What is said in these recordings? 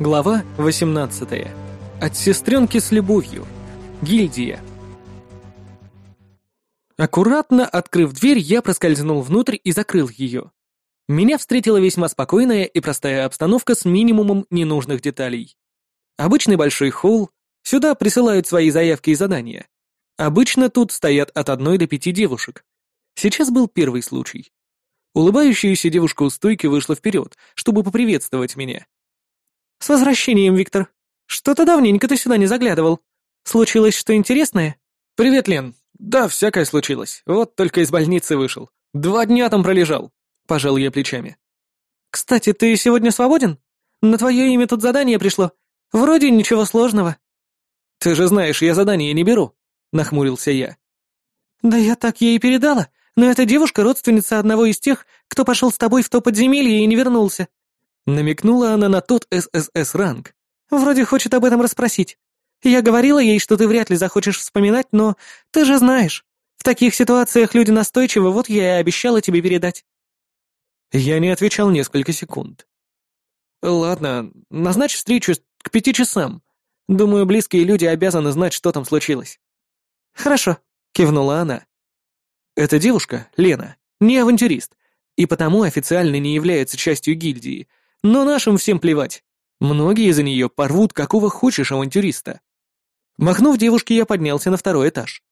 Глава 18. От сестренки с любовью. Гильдия. Аккуратно открыв дверь, я проскользнул внутрь и закрыл ее. Меня встретила весьма спокойная и простая обстановка с минимумом ненужных деталей. Обычный большой холл, сюда присылают свои заявки и задания. Обычно тут стоят от одной до пяти девушек. Сейчас был первый случай. Улыбающаяся девушка у стойки вышла вперед, чтобы поприветствовать меня. «С возвращением, Виктор. Что-то давненько ты сюда не заглядывал. Случилось что интересное?» «Привет, Лен. Да, всякое случилось. Вот только из больницы вышел. Два дня там пролежал». Пожал я плечами. «Кстати, ты сегодня свободен? На твое имя тут задание пришло. Вроде ничего сложного». «Ты же знаешь, я задание не беру», — нахмурился я. «Да я так ей и передала, но эта девушка родственница одного из тех, кто пошел с тобой в то подземелье и не вернулся. Намекнула она на тот ССС-ранг. Вроде хочет об этом расспросить. Я говорила ей, что ты вряд ли захочешь вспоминать, но ты же знаешь, в таких ситуациях люди настойчивы, вот я и обещала тебе передать. Я не отвечал несколько секунд. Ладно, назначь встречу к пяти часам. Думаю, близкие люди обязаны знать, что там случилось. Хорошо, кивнула она. Эта девушка, Лена, не авантюрист, и потому официально не является частью гильдии, но нашим всем плевать. Многие за нее порвут какого хочешь авантюриста. Махнув девушке, я поднялся на второй этаж.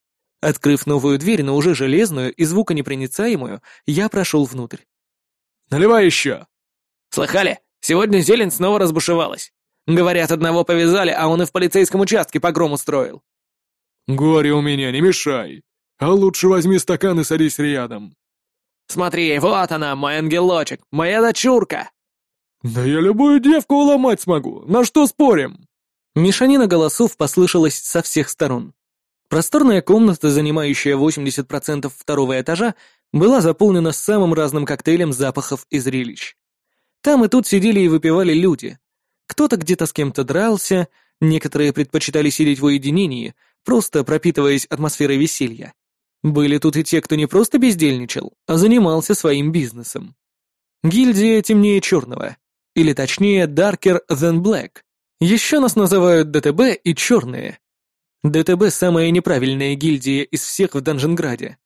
Открыв новую дверь, но уже железную и звуконепроницаемую, я прошел внутрь. «Наливай еще!» «Слыхали? Сегодня зелень снова разбушевалась. Говорят, одного повязали, а он и в полицейском участке погром устроил». «Горе у меня, не мешай. А лучше возьми стакан и садись рядом». «Смотри, вот она, мой ангелочек, моя дочурка!» «Да я любую девку уломать смогу, на что спорим?» Мешанина голосов послышалась со всех сторон. Просторная комната, занимающая 80% второго этажа, была заполнена самым разным коктейлем запахов и зрелищ. Там и тут сидели и выпивали люди. Кто-то где-то с кем-то дрался, некоторые предпочитали сидеть в уединении, просто пропитываясь атмосферой веселья. Были тут и те, кто не просто бездельничал, а занимался своим бизнесом. Гильдия темнее черного. Или точнее, darker than black. Еще нас называют ДТБ и черные. ДТБ – самая неправильная гильдия из всех в Данженграде.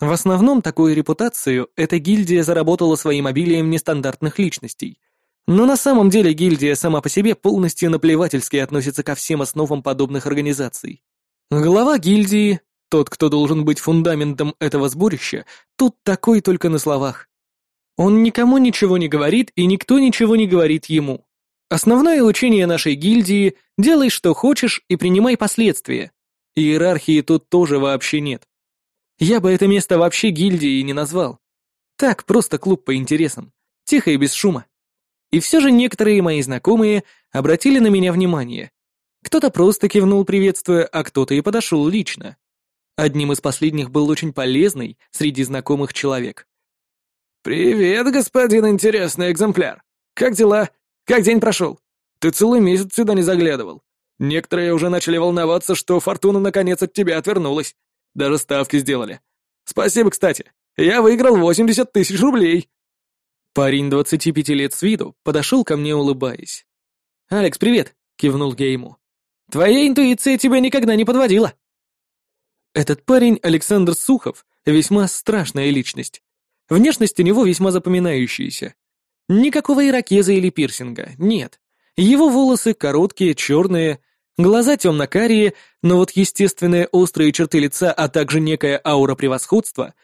В основном такую репутацию эта гильдия заработала своим обилием нестандартных личностей. Но на самом деле гильдия сама по себе полностью наплевательски относится ко всем основам подобных организаций. Глава гильдии, тот, кто должен быть фундаментом этого сборища, тут такой только на словах. Он никому ничего не говорит, и никто ничего не говорит ему. Основное учение нашей гильдии — делай, что хочешь, и принимай последствия. Иерархии тут тоже вообще нет. Я бы это место вообще гильдией не назвал. Так, просто клуб по интересам. Тихо и без шума. И все же некоторые мои знакомые обратили на меня внимание. Кто-то просто кивнул, приветствуя, а кто-то и подошел лично. Одним из последних был очень полезный среди знакомых человек. «Привет, господин интересный экземпляр. Как дела? Как день прошел? Ты целый месяц сюда не заглядывал. Некоторые уже начали волноваться, что фортуна наконец от тебя отвернулась. Даже ставки сделали. Спасибо, кстати. Я выиграл 80 тысяч рублей». Парень 25 лет с виду подошел ко мне, улыбаясь. «Алекс, привет!» — кивнул я ему. «Твоя интуиция тебя никогда не подводила». Этот парень, Александр Сухов, весьма страшная личность. Внешность у него весьма запоминающаяся. Никакого ирокеза или пирсинга, нет. Его волосы короткие, черные, глаза темно-карие, но вот естественные острые черты лица, а также некая аура превосходства,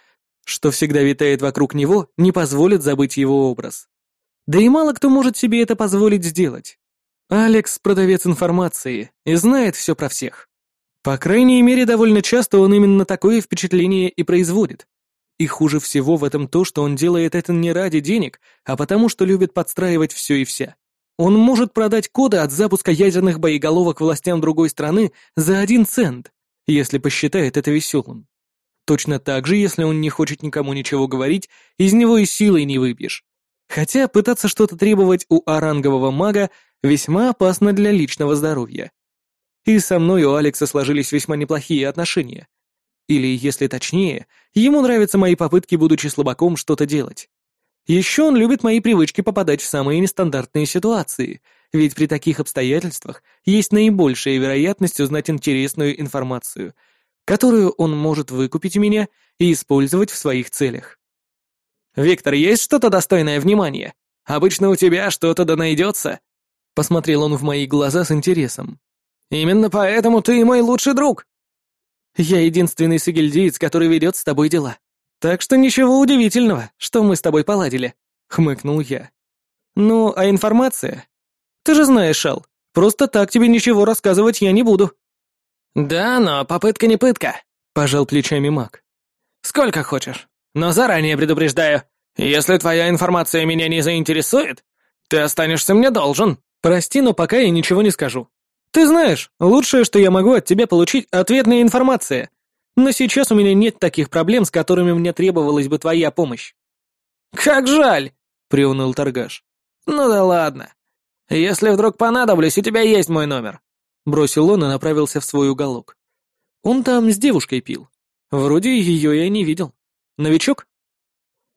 что всегда витает вокруг него, не позволит забыть его образ. Да и мало кто может себе это позволить сделать. Алекс — продавец информации и знает все про всех. По крайней мере, довольно часто он именно такое впечатление и производит. И хуже всего в этом то, что он делает это не ради денег, а потому что любит подстраивать все и вся. Он может продать коды от запуска ядерных боеголовок властям другой страны за один цент, если посчитает это веселым. Точно так же, если он не хочет никому ничего говорить, из него и силой не выпьешь. Хотя пытаться что-то требовать у орангового мага весьма опасно для личного здоровья. И со мной у Алекса сложились весьма неплохие отношения. Или, если точнее, ему нравятся мои попытки, будучи слабаком, что-то делать. Еще он любит мои привычки попадать в самые нестандартные ситуации ведь при таких обстоятельствах есть наибольшая вероятность узнать интересную информацию, которую он может выкупить у меня и использовать в своих целях. «Виктор, есть что-то достойное внимания? Обычно у тебя что-то да найдется?» Посмотрел он в мои глаза с интересом. «Именно поэтому ты мой лучший друг!» «Я единственный сагильдиец, который ведет с тобой дела. Так что ничего удивительного, что мы с тобой поладили», — хмыкнул я. «Ну, а информация? Ты же знаешь, Шал, просто так тебе ничего рассказывать я не буду». «Да, но попытка не пытка», — пожал плечами маг. «Сколько хочешь, но заранее предупреждаю, если твоя информация меня не заинтересует, ты останешься мне должен. Прости, но пока я ничего не скажу. Ты знаешь, лучшее, что я могу от тебя получить, ответная информация. Но сейчас у меня нет таких проблем, с которыми мне требовалась бы твоя помощь». «Как жаль!» — приуныл торгаш. «Ну да ладно. Если вдруг понадоблюсь, у тебя есть мой номер». Бросил он и направился в свой уголок. Он там с девушкой пил. Вроде ее я не видел. Новичок?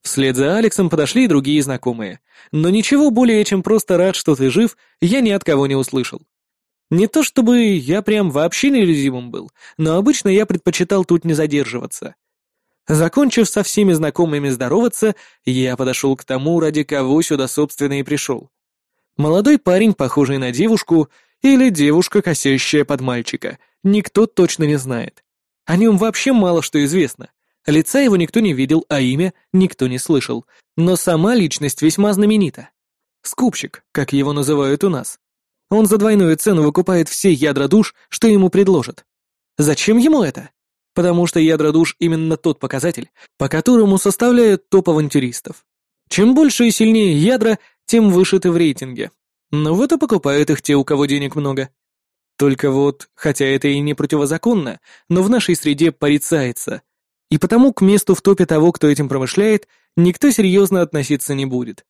Вслед за Алексом подошли и другие знакомые. Но ничего более, чем просто рад, что ты жив, я ни от кого не услышал. Не то чтобы я прям вообще нелюдимым был, но обычно я предпочитал тут не задерживаться. Закончив со всеми знакомыми здороваться, я подошел к тому, ради кого сюда, собственно, и пришел. Молодой парень, похожий на девушку, или девушка, косящая под мальчика, никто точно не знает. О нем вообще мало что известно. Лица его никто не видел, а имя никто не слышал. Но сама личность весьма знаменита. Скупщик, как его называют у нас. Он за двойную цену выкупает все ядра душ, что ему предложат. Зачем ему это? Потому что ядра душ именно тот показатель, по которому составляют топ авантюристов. Чем больше и сильнее ядра, тем выше ты в рейтинге. Но вот и покупают их те, у кого денег много. Только вот, хотя это и не противозаконно, но в нашей среде порицается. И потому к месту в топе того, кто этим промышляет, никто серьезно относиться не будет.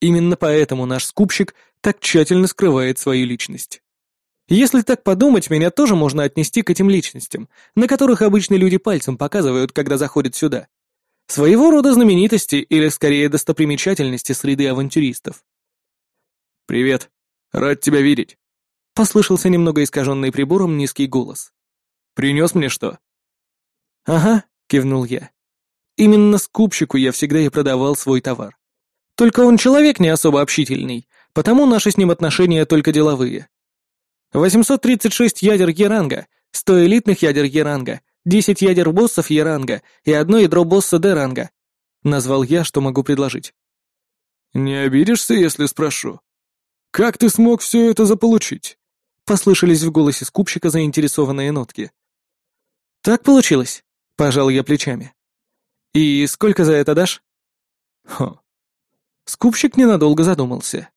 Именно поэтому наш скупщик так тщательно скрывает свою личность. Если так подумать, меня тоже можно отнести к этим личностям, на которых обычные люди пальцем показывают, когда заходят сюда. Своего рода знаменитости или, скорее, достопримечательности среды авантюристов. «Привет. Рад тебя видеть», — послышался немного искаженный прибором низкий голос. «Принес мне что?» «Ага», — кивнул я. «Именно скупщику я всегда и продавал свой товар. Только он человек не особо общительный, потому наши с ним отношения только деловые. 836 ядер Е-ранга, 100 элитных ядер Е-ранга, 10 ядер боссов Е-ранга и одно ядро босса Д-ранга. Назвал я, что могу предложить. «Не обидишься, если спрошу? Как ты смог все это заполучить?» Послышались в голосе скупщика заинтересованные нотки. «Так получилось», — пожал я плечами. «И сколько за это дашь?» «Хо». Скупщик ненадолго задумался.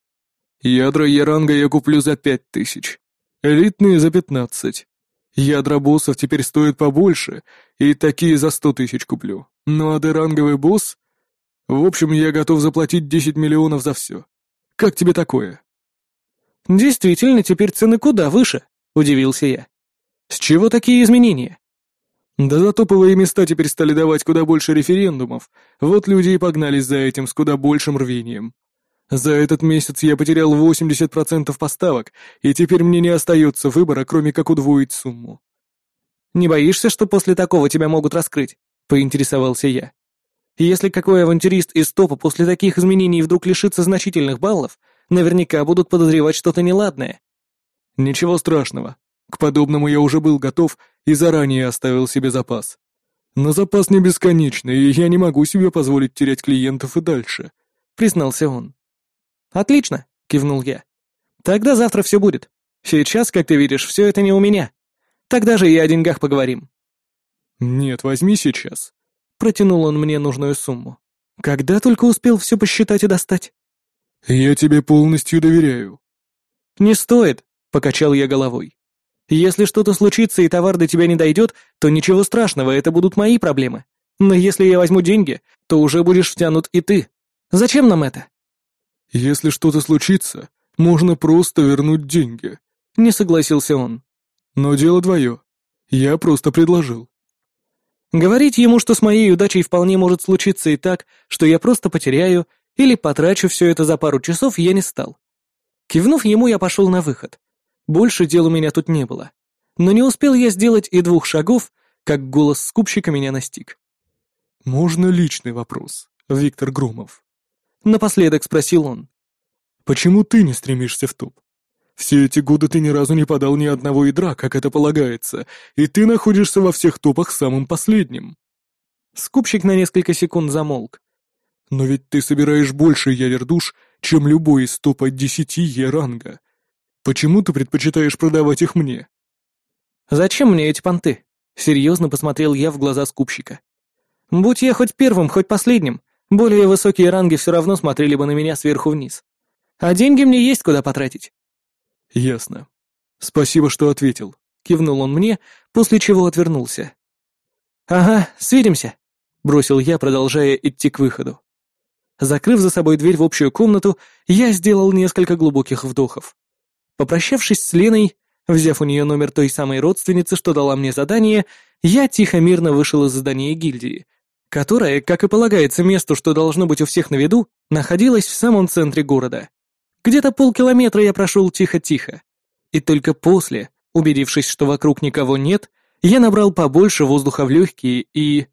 «Ядра Яранга я куплю за пять тысяч. Элитные за пятнадцать. Ядра боссов теперь стоят побольше, и такие за сто тысяч куплю. Ну а деранговый босс... В общем, я готов заплатить десять миллионов за все. Как тебе такое?» «Действительно, теперь цены куда выше», — удивился я. «С чего такие изменения?» «Да за топовые места теперь стали давать куда больше референдумов, вот люди и погнались за этим с куда большим рвением. За этот месяц я потерял 80% поставок, и теперь мне не остается выбора, кроме как удвоить сумму». «Не боишься, что после такого тебя могут раскрыть?» — поинтересовался я. «Если какой авантюрист из топа после таких изменений вдруг лишится значительных баллов, наверняка будут подозревать что-то неладное». «Ничего страшного. К подобному я уже был готов и заранее оставил себе запас. Но запас не бесконечный, и я не могу себе позволить терять клиентов и дальше», — признался он. «Отлично», — кивнул я. «Тогда завтра все будет. Сейчас, как ты видишь, все это не у меня. Тогда же и о деньгах поговорим». «Нет, возьми сейчас», — протянул он мне нужную сумму. «Когда только успел все посчитать и достать?» «Я тебе полностью доверяю». «Не стоит», — покачал я головой. «Если что-то случится и товар до тебя не дойдет, то ничего страшного, это будут мои проблемы. Но если я возьму деньги, то уже будешь втянут и ты. Зачем нам это?» «Если что-то случится, можно просто вернуть деньги», — не согласился он. «Но дело твое. Я просто предложил». Говорить ему, что с моей удачей вполне может случиться и так, что я просто потеряю или потрачу все это за пару часов, я не стал. Кивнув ему, я пошел на выход. Больше дел у меня тут не было. Но не успел я сделать и двух шагов, как голос скупщика меня настиг. «Можно личный вопрос, Виктор Громов?» Напоследок спросил он. «Почему ты не стремишься в топ? Все эти годы ты ни разу не подал ни одного ядра, как это полагается, и ты находишься во всех топах самым последним». Скупщик на несколько секунд замолк. «Но ведь ты собираешь больше ядер душ, чем любой из топа десяти Е-ранга. Почему ты предпочитаешь продавать их мне?» «Зачем мне эти понты?» — серьезно посмотрел я в глаза скупщика. «Будь я хоть первым, хоть последним, более высокие ранги все равно смотрели бы на меня сверху вниз. А деньги мне есть куда потратить». «Ясно. Спасибо, что ответил», — кивнул он мне, после чего отвернулся. «Ага, свидимся», — бросил я, продолжая идти к выходу. Закрыв за собой дверь в общую комнату, я сделал несколько глубоких вдохов. Попрощавшись с Леной, взяв у нее номер той самой родственницы, что дала мне задание, я тихо-мирно вышел из здания гильдии, которое, как и полагается месту, что должно быть у всех на виду, находилось в самом центре города. Где-то полкилометра я прошел тихо-тихо. И только после, убедившись, что вокруг никого нет, я набрал побольше воздуха в легкие и...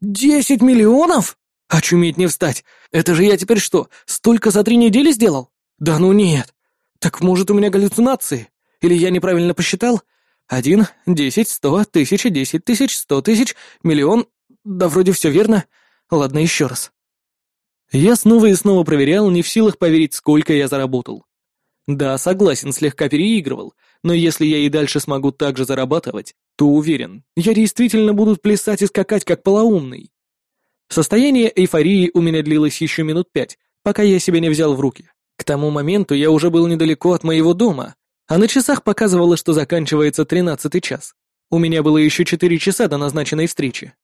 «Десять миллионов? Очуметь не встать! Это же я теперь что, столько за три недели сделал? Да ну нет! Так может у меня галлюцинации? Или я неправильно посчитал? Один, десять, сто, тысяча, десять тысяч, сто тысяч, миллион... Да вроде все верно. Ладно, еще раз. Я снова и снова проверял, не в силах поверить, сколько я заработал. Да, согласен, слегка переигрывал, но если я и дальше смогу так же зарабатывать, то уверен, я действительно буду плясать и скакать как полоумный. Состояние эйфории у меня длилось еще минут пять, пока я себя не взял в руки. К тому моменту я уже был недалеко от моего дома, а на часах показывало, что заканчивается тринадцатый час. У меня было еще четыре часа до назначенной встречи.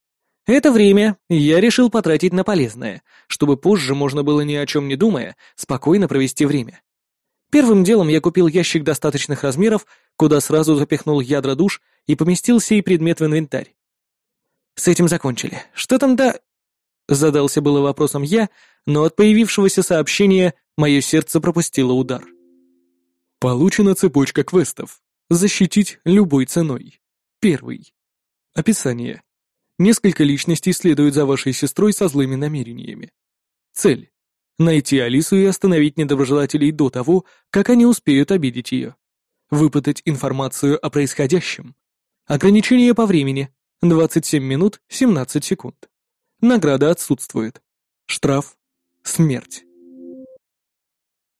Это время я решил потратить на полезное, чтобы позже можно было ни о чем не думая спокойно провести время. Первым делом я купил ящик достаточных размеров, куда сразу запихнул ядра душ и поместил сей предмет в инвентарь. С этим закончили. Что там да... Задался было вопросом я, но от появившегося сообщения мое сердце пропустило удар. Получена цепочка квестов. Защитить любой ценой. Первый. Описание. Несколько личностей следуют за вашей сестрой со злыми намерениями. Цель. Найти Алису и остановить недоброжелателей до того, как они успеют обидеть ее. Выпытать информацию о происходящем. Ограничение по времени. 27 минут 17 секунд. Награда отсутствует. Штраф. Смерть.